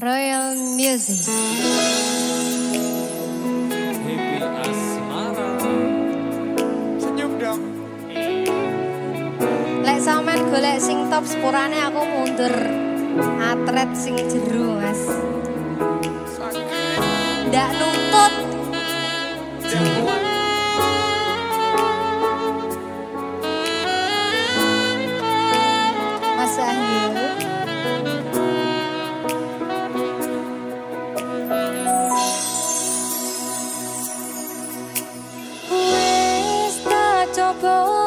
Royal Music. Happy Asmara. Senyum dong. Lek sampean golek sing top sepurane aku mundur. Atret sing jeru, Mas. Ndak nuntut. Mas Ahyu. 고